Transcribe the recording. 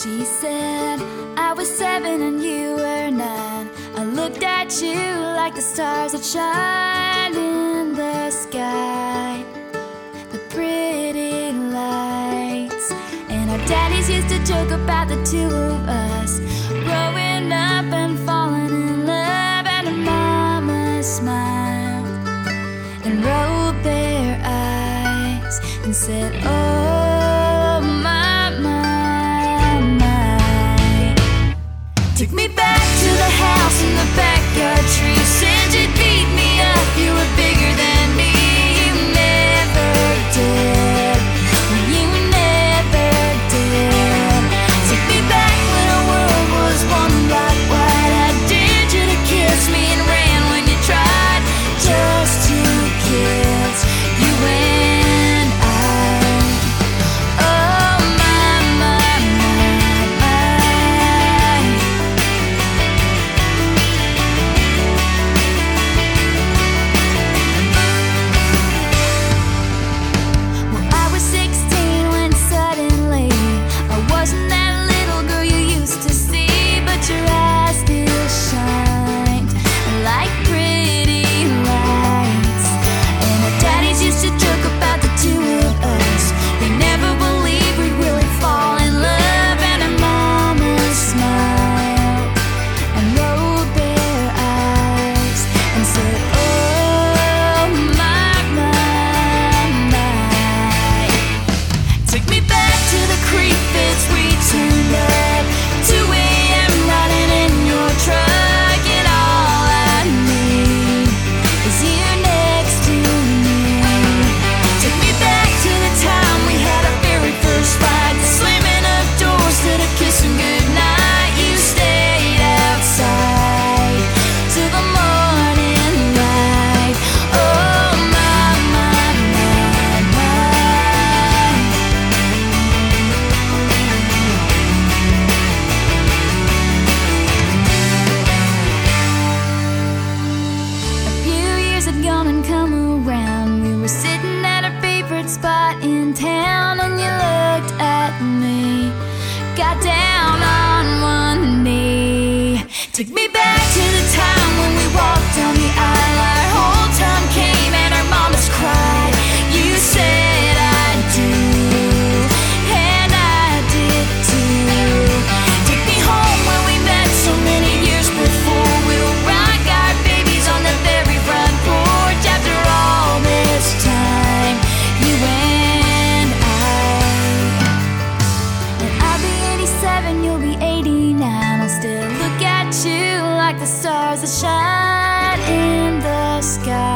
She said, I was seven and you were nine. I looked at you like the stars that shine in the sky, the pretty lights. And our daddies used to joke about the two of us growing up and falling in love. And mama smiled and rolled their eyes and said, Oh. creep this week. Take me back to the time when we walked down the aisle. stars that shine in the sky.